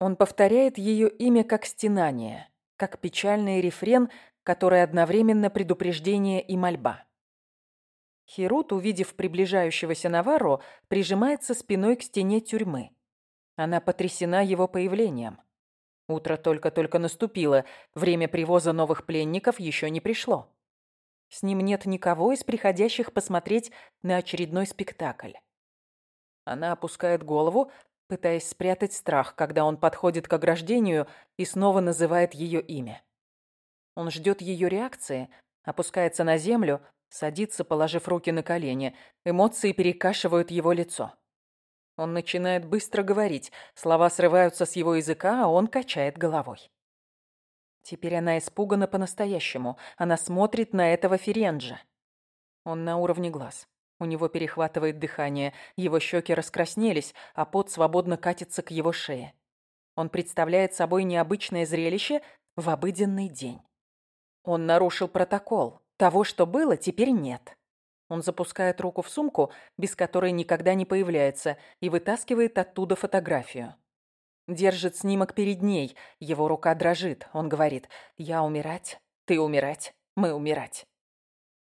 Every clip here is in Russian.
Он повторяет ее имя как стенание, как печальный рефрен, который одновременно предупреждение и мольба. Херут, увидев приближающегося Наварро, прижимается спиной к стене тюрьмы. Она потрясена его появлением. Утро только-только наступило, время привоза новых пленников еще не пришло. С ним нет никого из приходящих посмотреть на очередной спектакль. Она опускает голову, пытаясь спрятать страх, когда он подходит к ограждению и снова называет ее имя. Он ждет ее реакции, опускается на землю, садится, положив руки на колени. Эмоции перекашивают его лицо. Он начинает быстро говорить, слова срываются с его языка, а он качает головой. Теперь она испугана по-настоящему. Она смотрит на этого Ференджа. Он на уровне глаз. У него перехватывает дыхание, его щеки раскраснелись, а пот свободно катится к его шее. Он представляет собой необычное зрелище в обыденный день. Он нарушил протокол. Того, что было, теперь нет. Он запускает руку в сумку, без которой никогда не появляется, и вытаскивает оттуда фотографию. Держит снимок перед ней, его рука дрожит. Он говорит «Я умирать, ты умирать, мы умирать».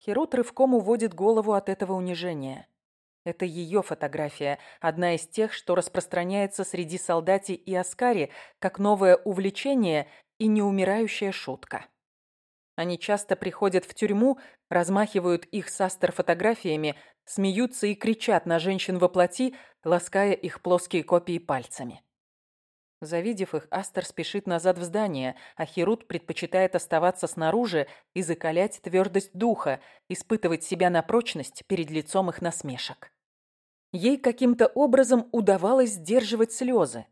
Херут рывком уводит голову от этого унижения. Это ее фотография, одна из тех, что распространяется среди солдати и аскари, как новое увлечение и неумирающая шутка. Они часто приходят в тюрьму, размахивают их с астер фотографиями, смеются и кричат на женщин во плоти, лаская их плоские копии пальцами. Завидев их, Астер спешит назад в здание, а Херут предпочитает оставаться снаружи и закалять твердость духа, испытывать себя на прочность перед лицом их насмешек. Ей каким-то образом удавалось сдерживать слезы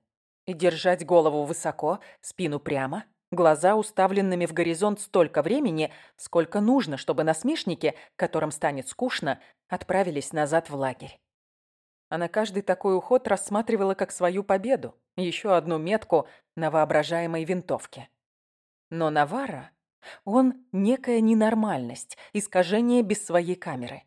и держать голову высоко, спину прямо, глаза уставленными в горизонт столько времени, сколько нужно, чтобы насмешники, которым станет скучно, отправились назад в лагерь. Она каждый такой уход рассматривала как свою победу, еще одну метку на воображаемой винтовке. Но Навара, он некая ненормальность, искажение без своей камеры.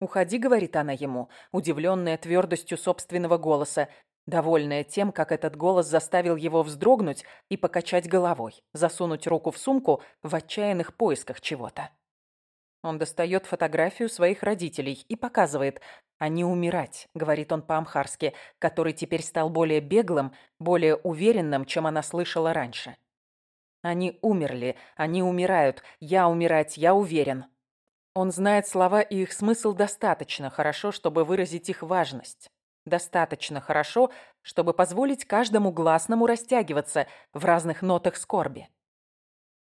«Уходи», — говорит она ему, удивленная твердостью собственного голоса, довольная тем, как этот голос заставил его вздрогнуть и покачать головой, засунуть руку в сумку в отчаянных поисках чего-то. Он достает фотографию своих родителей и показывает. «Они умирать», — говорит он по-амхарски, который теперь стал более беглым, более уверенным, чем она слышала раньше. «Они умерли, они умирают, я умирать, я уверен». Он знает слова и их смысл достаточно хорошо, чтобы выразить их важность. Достаточно хорошо, чтобы позволить каждому гласному растягиваться в разных нотах скорби.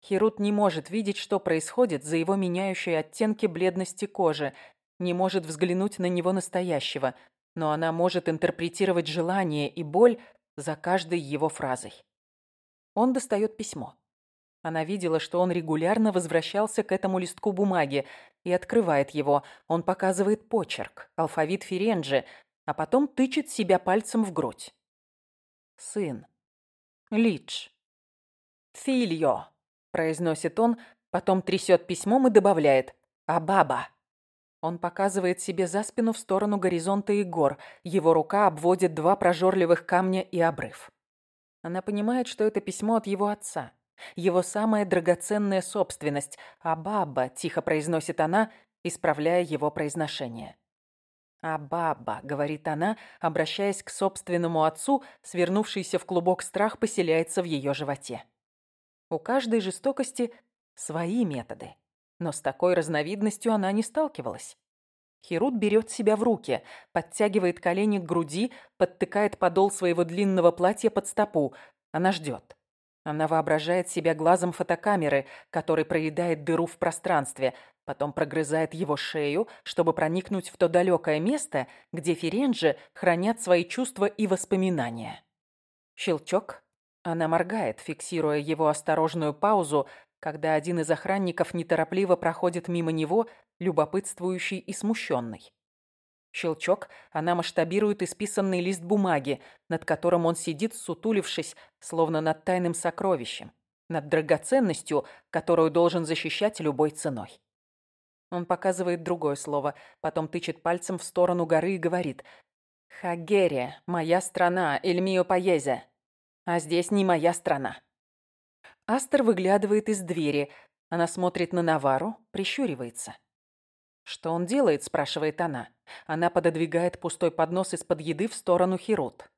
Херут не может видеть, что происходит за его меняющей оттенки бледности кожи, не может взглянуть на него настоящего, но она может интерпретировать желание и боль за каждой его фразой. Он достает письмо. Она видела, что он регулярно возвращался к этому листку бумаги и открывает его. Он показывает почерк, алфавит Ференджи, а потом тычет себя пальцем в грудь. Сын. Лидж. Фильо произносит он, потом трясет письмом и добавляет «А баба?». Он показывает себе за спину в сторону горизонта и гор. Его рука обводит два прожорливых камня и обрыв. Она понимает, что это письмо от его отца. Его самая драгоценная собственность. «А баба», — тихо произносит она, исправляя его произношение. «А баба», — говорит она, обращаясь к собственному отцу, свернувшийся в клубок страх поселяется в ее животе. У каждой жестокости свои методы. Но с такой разновидностью она не сталкивалась. Херут берет себя в руки, подтягивает колени к груди, подтыкает подол своего длинного платья под стопу. Она ждет. Она воображает себя глазом фотокамеры, который проедает дыру в пространстве, потом прогрызает его шею, чтобы проникнуть в то далекое место, где Ференджи хранят свои чувства и воспоминания. Щелчок, она моргает, фиксируя его осторожную паузу, когда один из охранников неторопливо проходит мимо него, любопытствующий и смущенный. Щелчок, она масштабирует исписанный лист бумаги, над которым он сидит, сутулившись, словно над тайным сокровищем, над драгоценностью, которую должен защищать любой ценой. Он показывает другое слово, потом тычет пальцем в сторону горы и говорит «Хагерия, моя страна, Эльмио Паезе». А здесь не моя страна. Астер выглядывает из двери. Она смотрит на Навару, прищуривается. «Что он делает?» – спрашивает она. Она пододвигает пустой поднос из-под еды в сторону Хирут.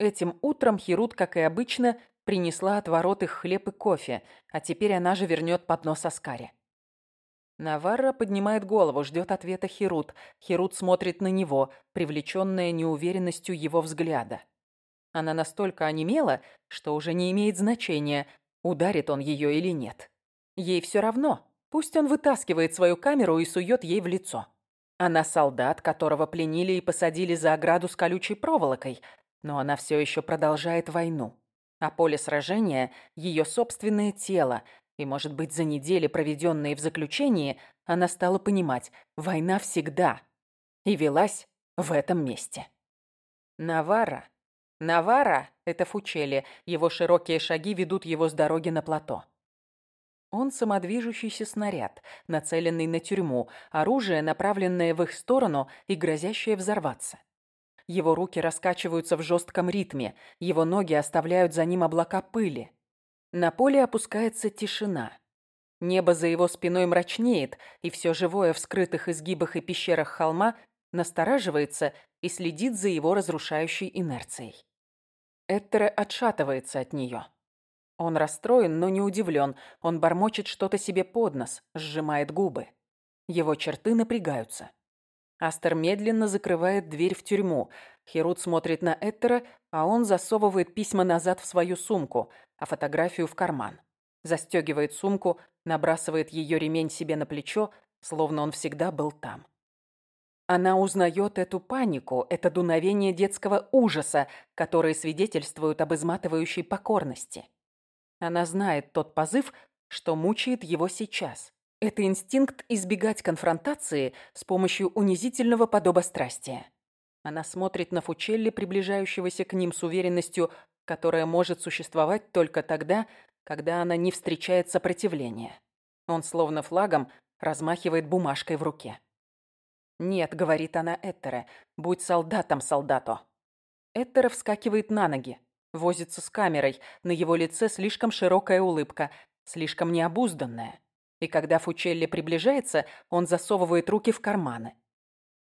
Этим утром Хирут, как и обычно, принесла от ворот их хлеб и кофе, а теперь она же вернет поднос Аскаре. Наварра поднимает голову, ждет ответа Хирут. Хирут смотрит на него, привлеченная неуверенностью его взгляда. Она настолько онемела, что уже не имеет значения, ударит он ее или нет. Ей все равно. Пусть он вытаскивает свою камеру и сует ей в лицо. Она солдат, которого пленили и посадили за ограду с колючей проволокой, но она все еще продолжает войну. А поле сражения – ее собственное тело, и, может быть, за недели, проведенные в заключении, она стала понимать – война всегда. И велась в этом месте. Навара. Навара – это Фучели, его широкие шаги ведут его с дороги на плато. Он самодвижущийся снаряд, нацеленный на тюрьму, оружие, направленное в их сторону и грозящее взорваться. Его руки раскачиваются в жестком ритме, его ноги оставляют за ним облака пыли. На поле опускается тишина. Небо за его спиной мрачнеет, и все живое в скрытых изгибах и пещерах холма настораживается и следит за его разрушающей инерцией. Эттере отшатывается от нее. Он расстроен, но не удивлен. Он бормочет что-то себе под нос, сжимает губы. Его черты напрягаются. Астер медленно закрывает дверь в тюрьму. Херут смотрит на Эттера, а он засовывает письма назад в свою сумку, а фотографию в карман. Застегивает сумку, набрасывает ее ремень себе на плечо, словно он всегда был там. Она узнает эту панику, это дуновение детского ужаса, которые свидетельствуют об изматывающей покорности. Она знает тот позыв, что мучает его сейчас. Это инстинкт избегать конфронтации с помощью унизительного подобострастия. Она смотрит на Фучелли, приближающегося к ним с уверенностью, которая может существовать только тогда, когда она не встречает сопротивления. Он словно флагом размахивает бумажкой в руке. «Нет», — говорит она Эттере, — «будь солдатом, солдато». Эттера вскакивает на ноги, возится с камерой, на его лице слишком широкая улыбка, слишком необузданная и когда Фучелли приближается, он засовывает руки в карманы.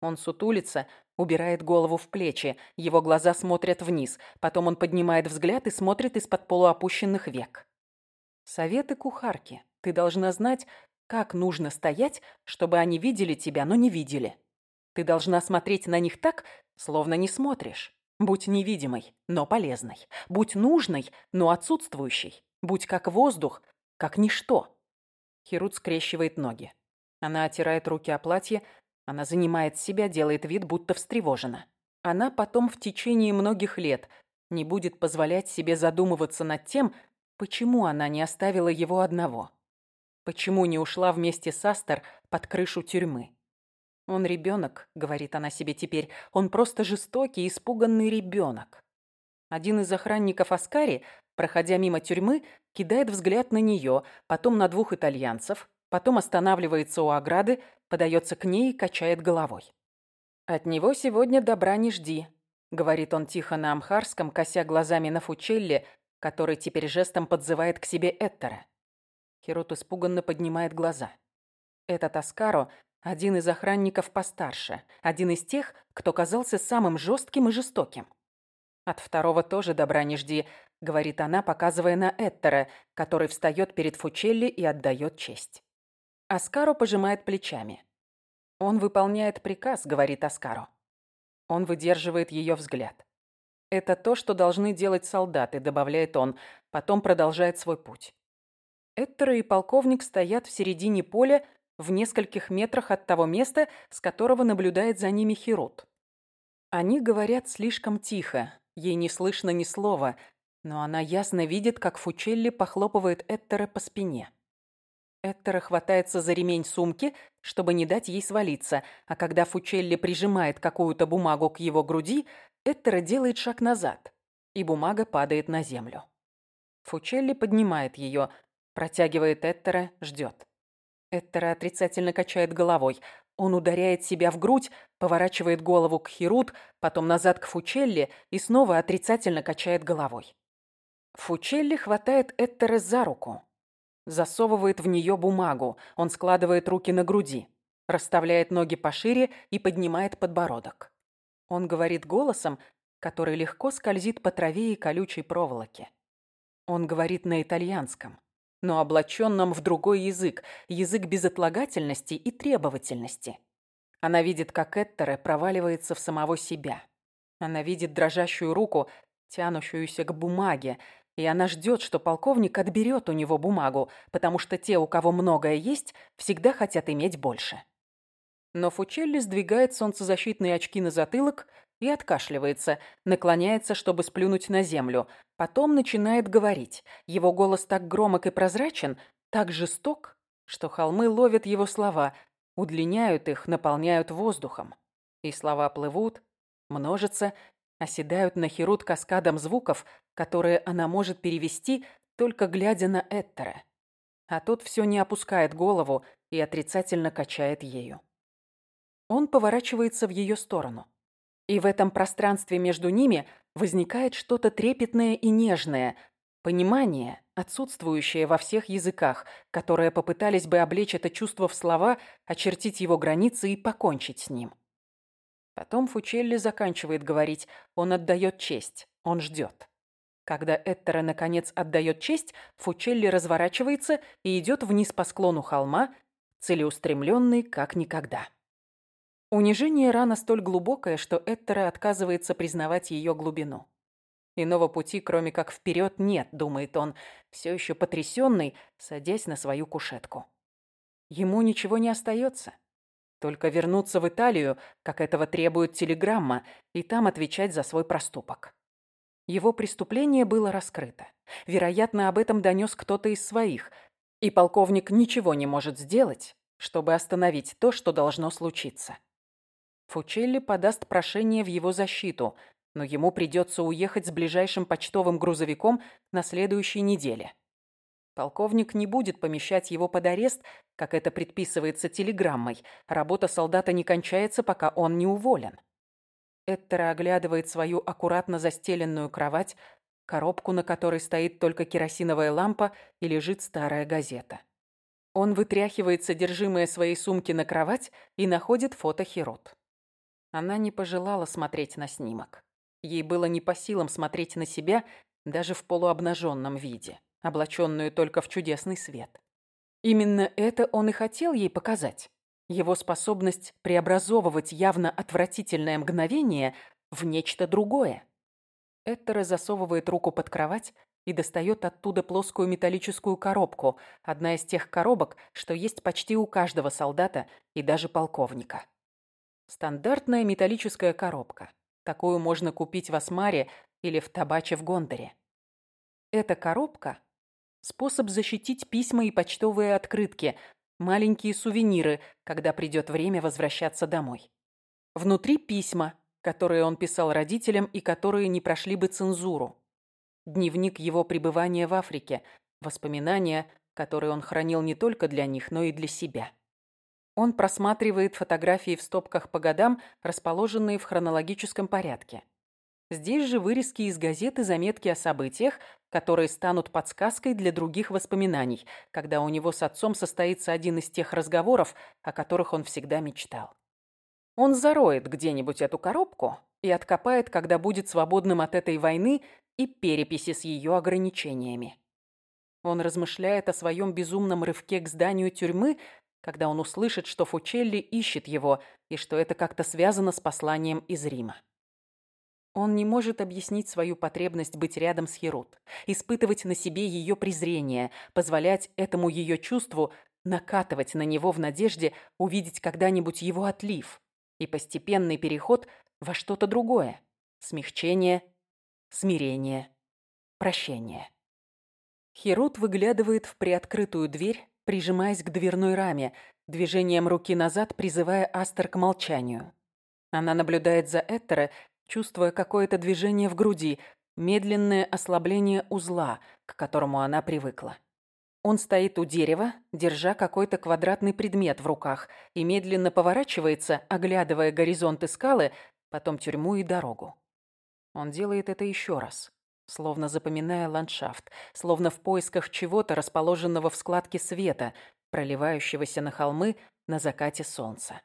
Он сутулится, убирает голову в плечи, его глаза смотрят вниз, потом он поднимает взгляд и смотрит из-под полуопущенных век. Советы кухарки. Ты должна знать, как нужно стоять, чтобы они видели тебя, но не видели. Ты должна смотреть на них так, словно не смотришь. Будь невидимой, но полезной. Будь нужной, но отсутствующей. Будь как воздух, как ничто. Херут скрещивает ноги. Она отирает руки о платье, она занимает себя, делает вид, будто встревожена. Она потом в течение многих лет не будет позволять себе задумываться над тем, почему она не оставила его одного. Почему не ушла вместе с Астер под крышу тюрьмы. «Он ребенок», — говорит она себе теперь, — «он просто жестокий, испуганный ребенок». Один из охранников Аскари, проходя мимо тюрьмы, кидает взгляд на нее, потом на двух итальянцев, потом останавливается у ограды, подается к ней и качает головой. «От него сегодня добра не жди», — говорит он тихо на амхарском, кося глазами на Фучелли, который теперь жестом подзывает к себе Эттера. Херот испуганно поднимает глаза. Этот Аскаро — один из охранников постарше, один из тех, кто казался самым жестким и жестоким. От второго тоже добра не жди, говорит она, показывая на Эттера, который встает перед Фучелли и отдает честь. Аскаро пожимает плечами. «Он выполняет приказ», — говорит Аскаро. Он выдерживает ее взгляд. «Это то, что должны делать солдаты», — добавляет он, потом продолжает свой путь. Эттера и полковник стоят в середине поля в нескольких метрах от того места, с которого наблюдает за ними Херут. Они говорят слишком тихо, ей не слышно ни слова, но она ясно видит, как Фучелли похлопывает Эттера по спине. Эттера хватается за ремень сумки, чтобы не дать ей свалиться, а когда Фучелли прижимает какую-то бумагу к его груди, Эттера делает шаг назад, и бумага падает на землю. Фучелли поднимает ее, протягивает Эттера, ждет. Эттера отрицательно качает головой. Он ударяет себя в грудь, поворачивает голову к Херут, потом назад к Фучелли и снова отрицательно качает головой. Фучелли хватает Эттера за руку. Засовывает в нее бумагу. Он складывает руки на груди. Расставляет ноги пошире и поднимает подбородок. Он говорит голосом, который легко скользит по траве и колючей проволоке. Он говорит на итальянском, но облаченном в другой язык, язык безотлагательности и требовательности. Она видит, как Эттере проваливается в самого себя. Она видит дрожащую руку, тянущуюся к бумаге, и она ждет, что полковник отберет у него бумагу, потому что те, у кого многое есть, всегда хотят иметь больше. Но Фучелли сдвигает солнцезащитные очки на затылок и откашливается, наклоняется, чтобы сплюнуть на землю. Потом начинает говорить. Его голос так громок и прозрачен, так жесток, что холмы ловят его слова, удлиняют их, наполняют воздухом. И слова плывут, множатся, оседают на Херут каскадом звуков, которые она может перевести, только глядя на Эттера. А тот все не опускает голову и отрицательно качает ею. Он поворачивается в ее сторону. И в этом пространстве между ними возникает что-то трепетное и нежное, понимание, отсутствующее во всех языках, которые попытались бы облечь это чувство в слова, очертить его границы и покончить с ним. Потом Фучелли заканчивает говорить, он отдает честь, он ждет. Когда Эттера наконец отдает честь, Фучелли разворачивается и идет вниз по склону холма, целеустремленный как никогда. Унижение рана столь глубокое, что Эттера отказывается признавать ее глубину. Иного пути, кроме как вперед, нет, думает он, все еще потрясенный, садясь на свою кушетку. Ему ничего не остается. Только вернуться в Италию, как этого требует телеграмма, и там отвечать за свой проступок. Его преступление было раскрыто. Вероятно, об этом донес кто-то из своих, и полковник ничего не может сделать, чтобы остановить то, что должно случиться. Фучелли подаст прошение в его защиту, но ему придется уехать с ближайшим почтовым грузовиком на следующей неделе. Полковник не будет помещать его под арест, как это предписывается телеграммой. Работа солдата не кончается, пока он не уволен. Эттера оглядывает свою аккуратно застеленную кровать, коробку, на которой стоит только керосиновая лампа и лежит старая газета. Он вытряхивает содержимое своей сумки на кровать и находит фото Херот. Она не пожелала смотреть на снимок. Ей было не по силам смотреть на себя даже в полуобнаженном виде облаченную только в чудесный свет. Именно это он и хотел ей показать. Его способность преобразовывать явно отвратительное мгновение в нечто другое. Эттера засовывает руку под кровать и достает оттуда плоскую металлическую коробку, одна из тех коробок, что есть почти у каждого солдата и даже полковника. Стандартная металлическая коробка. Такую можно купить в Асмаре или в Табаче в Гондоре. Эта коробка Способ защитить письма и почтовые открытки, маленькие сувениры, когда придет время возвращаться домой. Внутри письма, которые он писал родителям и которые не прошли бы цензуру. Дневник его пребывания в Африке, воспоминания, которые он хранил не только для них, но и для себя. Он просматривает фотографии в стопках по годам, расположенные в хронологическом порядке. Здесь же вырезки из газет и заметки о событиях, которые станут подсказкой для других воспоминаний, когда у него с отцом состоится один из тех разговоров, о которых он всегда мечтал. Он зароет где-нибудь эту коробку и откопает, когда будет свободным от этой войны и переписи с ее ограничениями. Он размышляет о своем безумном рывке к зданию тюрьмы, когда он услышит, что Фучелли ищет его и что это как-то связано с посланием из Рима. Он не может объяснить свою потребность быть рядом с Херут, испытывать на себе ее презрение, позволять этому ее чувству накатывать на него в надежде увидеть когда-нибудь его отлив и постепенный переход во что-то другое. Смягчение, смирение, прощение. Херут выглядывает в приоткрытую дверь, прижимаясь к дверной раме, движением руки назад призывая Астер к молчанию. Она наблюдает за Этера чувствуя какое-то движение в груди, медленное ослабление узла, к которому она привыкла. Он стоит у дерева, держа какой-то квадратный предмет в руках, и медленно поворачивается, оглядывая горизонты скалы, потом тюрьму и дорогу. Он делает это еще раз. Словно запоминая ландшафт, словно в поисках чего-то, расположенного в складке света, проливающегося на холмы на закате солнца.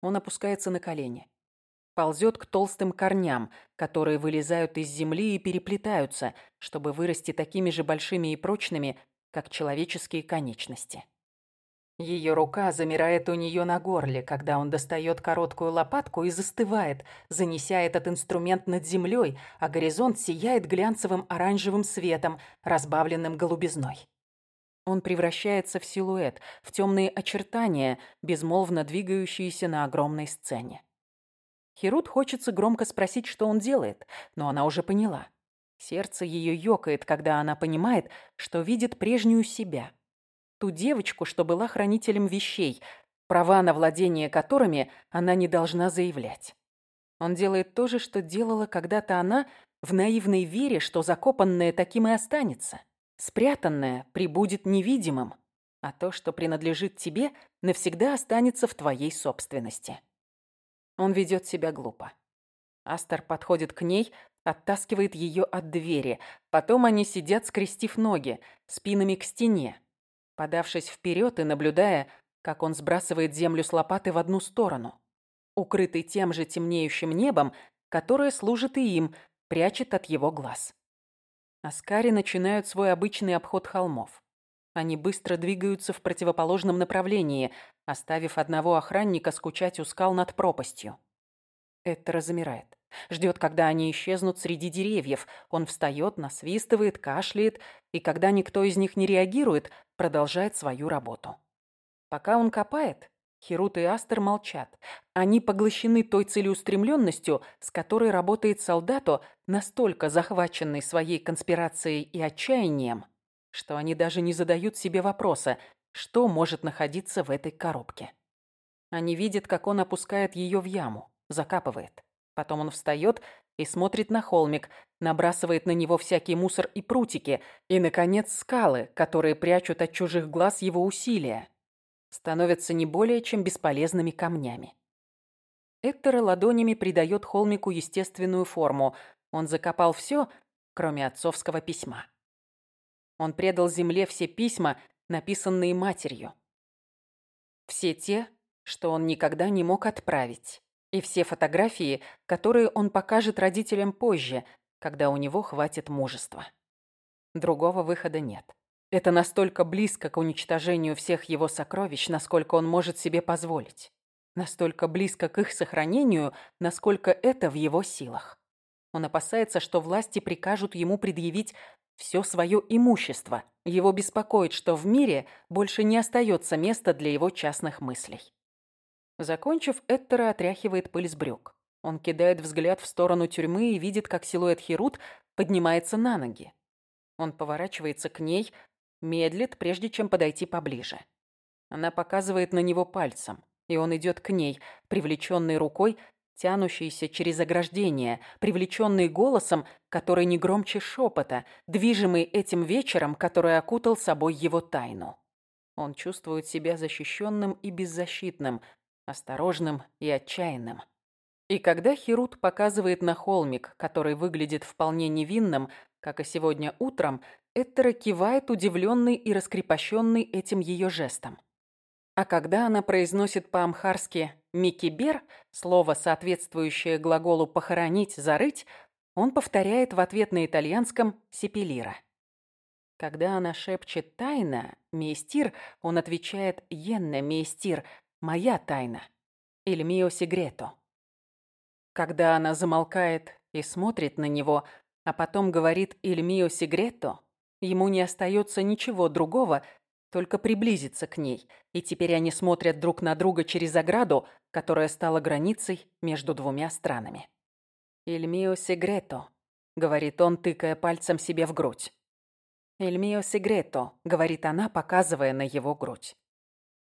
Он опускается на колени. Ползет к толстым корням, которые вылезают из земли и переплетаются, чтобы вырасти такими же большими и прочными, как человеческие конечности. Ее рука замирает у нее на горле, когда он достает короткую лопатку и застывает, занеся этот инструмент над землей, а горизонт сияет глянцевым оранжевым светом, разбавленным голубизной. Он превращается в силуэт, в темные очертания, безмолвно двигающиеся на огромной сцене. Херут хочется громко спросить, что он делает, но она уже поняла. Сердце ее ёкает, когда она понимает, что видит прежнюю себя – Ту девочку, что была хранителем вещей, права на владение которыми она не должна заявлять. Он делает то же, что делала когда-то она в наивной вере, что закопанное таким и останется. Спрятанное прибудет невидимым, а то, что принадлежит тебе, навсегда останется в твоей собственности. Он ведет себя глупо. Астер подходит к ней, оттаскивает ее от двери. Потом они сидят, скрестив ноги, спинами к стене подавшись вперед и наблюдая, как он сбрасывает землю с лопаты в одну сторону, укрытый тем же темнеющим небом, которое служит и им, прячет от его глаз. Аскари начинают свой обычный обход холмов. Они быстро двигаются в противоположном направлении, оставив одного охранника скучать у скал над пропастью. Это размирает. Ждет, когда они исчезнут среди деревьев. Он встает, насвистывает, кашляет, и когда никто из них не реагирует, продолжает свою работу. Пока он копает, Херут и Астер молчат. Они поглощены той целеустремленностью, с которой работает солдату, настолько захваченный своей конспирацией и отчаянием, что они даже не задают себе вопроса, что может находиться в этой коробке. Они видят, как он опускает ее в яму, закапывает. Потом он встает и смотрит на холмик, набрасывает на него всякий мусор и прутики, и, наконец, скалы, которые прячут от чужих глаз его усилия, становятся не более чем бесполезными камнями. Эктора ладонями придает холмику естественную форму. Он закопал все, кроме отцовского письма. Он предал земле все письма, написанные матерью. Все те, что он никогда не мог отправить. И все фотографии, которые он покажет родителям позже, когда у него хватит мужества. Другого выхода нет. Это настолько близко к уничтожению всех его сокровищ, насколько он может себе позволить. Настолько близко к их сохранению, насколько это в его силах. Он опасается, что власти прикажут ему предъявить все свое имущество. Его беспокоит, что в мире больше не остается места для его частных мыслей. Закончив, Эттера отряхивает пыль с брюк. Он кидает взгляд в сторону тюрьмы и видит, как силуэт Херут поднимается на ноги. Он поворачивается к ней, медлит, прежде чем подойти поближе. Она показывает на него пальцем, и он идет к ней, привлеченный рукой, тянущейся через ограждение, привлеченный голосом, который не громче шепота, движимый этим вечером, который окутал собой его тайну. Он чувствует себя защищенным и беззащитным, осторожным и отчаянным. И когда Херут показывает на холмик, который выглядит вполне невинным, как и сегодня утром, Эттера кивает, удивленный и раскрепощенный этим ее жестом. А когда она произносит по-амхарски «микибер», слово, соответствующее глаголу «похоронить», «зарыть», он повторяет в ответ на итальянском «сепелира». Когда она шепчет «тайна», «мейстир», он отвечает «йенне мейстир», моя тайна. Или мио секрето. Когда она замолкает и смотрит на него, а потом говорит «Il mio segreto», ему не остается ничего другого, только приблизиться к ней, и теперь они смотрят друг на друга через ограду, которая стала границей между двумя странами. «Il mio segreto», — говорит он, тыкая пальцем себе в грудь. «Il mio segreto», — говорит она, показывая на его грудь.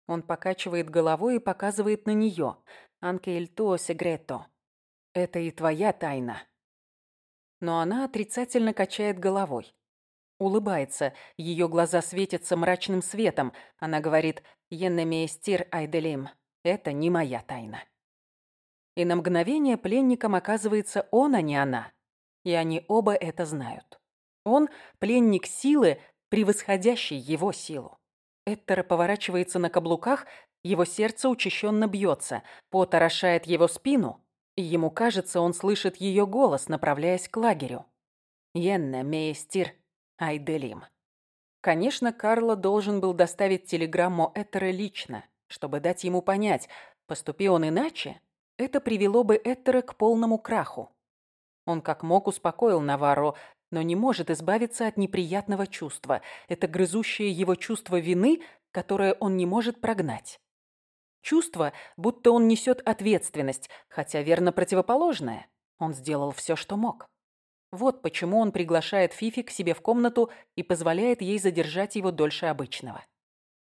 Он покачивает головой и показывает на нее. «Анке иль туо сегрето». «Это и твоя тайна». Но она отрицательно качает головой. Улыбается, ее глаза светятся мрачным светом. Она говорит «Еннеме стир айделим». «Это не моя тайна». И на мгновение пленником оказывается он, а не она. И они оба это знают. Он – пленник силы, превосходящий его силу. Эттера поворачивается на каблуках, его сердце учащенно бьется, пот орошает его спину, и ему кажется, он слышит ее голос, направляясь к лагерю. «Йенна мейстир Айделим». Конечно, Карло должен был доставить телеграмму Эттера лично, чтобы дать ему понять, поступи он иначе, это привело бы Эттера к полному краху. Он как мог успокоил Наварро, но не может избавиться от неприятного чувства. Это грызущее его чувство вины, которое он не может прогнать. Чувство, будто он несет ответственность, хотя верно противоположное. Он сделал все, что мог. Вот почему он приглашает Фифи к себе в комнату и позволяет ей задержать его дольше обычного.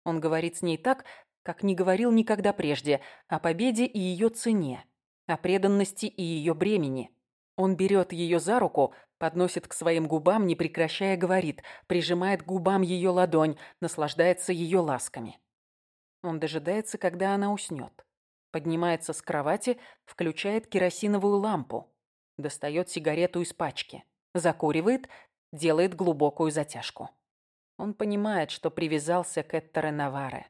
Он говорит с ней так, как не говорил никогда прежде, о победе и ее цене, о преданности и ее бремени. Он берет ее за руку, подносит к своим губам, не прекращая говорит, прижимает к губам ее ладонь, наслаждается ее ласками. Он дожидается, когда она уснет. Поднимается с кровати, включает керосиновую лампу, достает сигарету из пачки, закуривает, делает глубокую затяжку. Он понимает, что привязался к Эттере Наваре.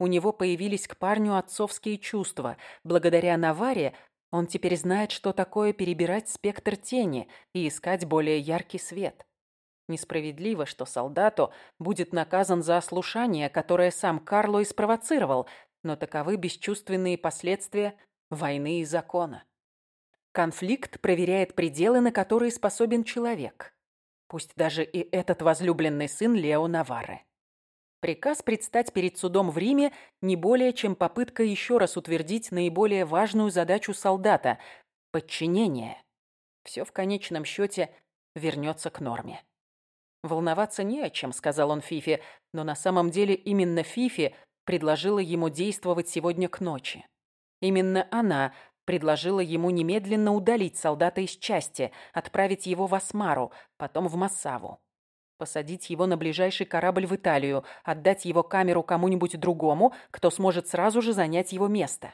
У него появились к парню отцовские чувства. Благодаря Наваре он теперь знает, что такое перебирать спектр тени и искать более яркий свет. Несправедливо, что солдату будет наказан за ослушание, которое сам Карло и спровоцировал, но таковы бесчувственные последствия войны и закона. Конфликт проверяет пределы, на которые способен человек. Пусть даже и этот возлюбленный сын Лео Навары. Приказ предстать перед судом в Риме не более чем попытка еще раз утвердить наиболее важную задачу солдата – подчинение. Все в конечном счете вернется к норме. «Волноваться не о чем», – сказал он Фифе, но на самом деле именно Фифе предложила ему действовать сегодня к ночи. Именно она предложила ему немедленно удалить солдата из части, отправить его в Асмару, потом в Массаву посадить его на ближайший корабль в Италию, отдать его камеру кому-нибудь другому, кто сможет сразу же занять его место.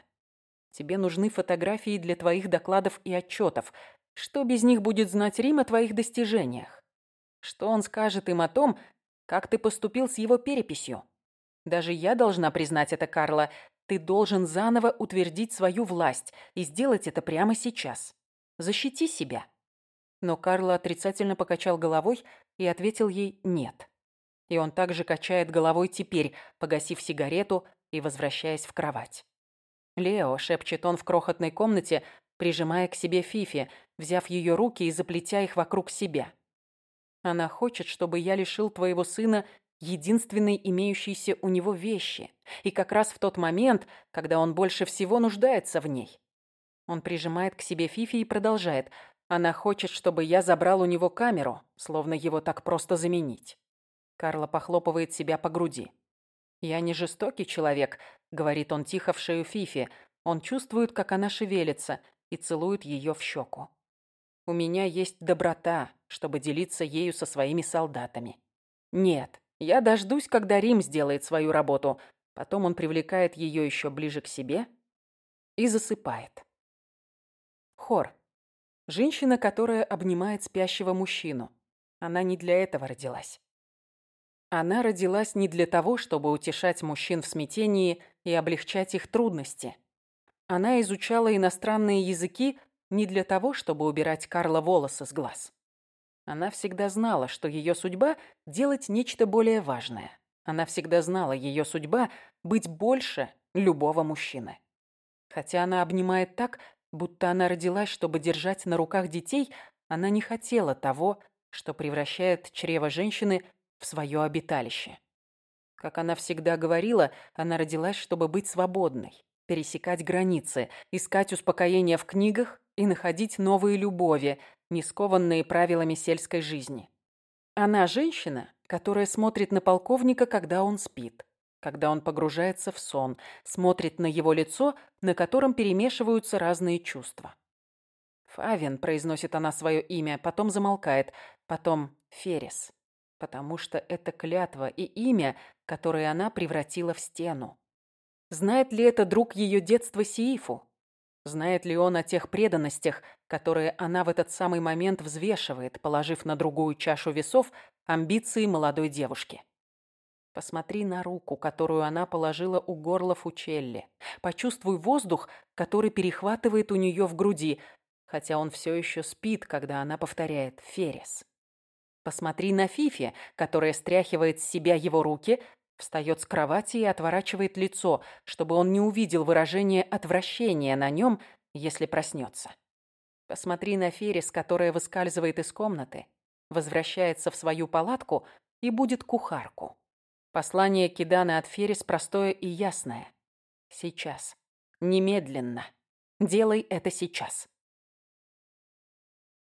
Тебе нужны фотографии для твоих докладов и отчетов. Что без них будет знать Рим о твоих достижениях? Что он скажет им о том, как ты поступил с его переписью? Даже я должна признать это, Карла. Ты должен заново утвердить свою власть и сделать это прямо сейчас. Защити себя. Но Карла отрицательно покачал головой и ответил ей «нет». И он также качает головой теперь, погасив сигарету и возвращаясь в кровать. «Лео», — шепчет он в крохотной комнате, прижимая к себе Фифи, взяв ее руки и заплетя их вокруг себя. «Она хочет, чтобы я лишил твоего сына единственной имеющейся у него вещи, и как раз в тот момент, когда он больше всего нуждается в ней». Он прижимает к себе Фифи и продолжает. Она хочет, чтобы я забрал у него камеру, словно его так просто заменить. Карла похлопывает себя по груди. «Я не жестокий человек», — говорит он тихо в шею Фифи. Он чувствует, как она шевелится, и целует ее в щеку. «У меня есть доброта, чтобы делиться ею со своими солдатами. Нет, я дождусь, когда Рим сделает свою работу». Потом он привлекает ее еще ближе к себе и засыпает. Хор. Женщина, которая обнимает спящего мужчину. Она не для этого родилась. Она родилась не для того, чтобы утешать мужчин в смятении и облегчать их трудности. Она изучала иностранные языки не для того, чтобы убирать Карла волосы с глаз. Она всегда знала, что ее судьба – делать нечто более важное. Она всегда знала, ее судьба – быть больше любого мужчины. Хотя она обнимает так, Будто она родилась, чтобы держать на руках детей, она не хотела того, что превращает чрево женщины в свое обиталище. Как она всегда говорила, она родилась, чтобы быть свободной, пересекать границы, искать успокоение в книгах и находить новые любови, не скованные правилами сельской жизни. Она женщина, которая смотрит на полковника, когда он спит когда он погружается в сон, смотрит на его лицо, на котором перемешиваются разные чувства. «Фавин», — произносит она свое имя, потом замолкает, потом «Ферес», потому что это клятва и имя, которое она превратила в стену. Знает ли это друг ее детства Сиифу? Знает ли он о тех преданностях, которые она в этот самый момент взвешивает, положив на другую чашу весов амбиции молодой девушки? Посмотри на руку, которую она положила у горла Фучелли. Почувствуй воздух, который перехватывает у нее в груди, хотя он все еще спит, когда она повторяет «Ферес». Посмотри на Фифи, которая стряхивает с себя его руки, встает с кровати и отворачивает лицо, чтобы он не увидел выражение отвращения на нем, если проснется. Посмотри на Ферис, которая выскальзывает из комнаты, возвращается в свою палатку и будет кухарку. Послание Кидана от Ферис простое и ясное. Сейчас. Немедленно. Делай это сейчас.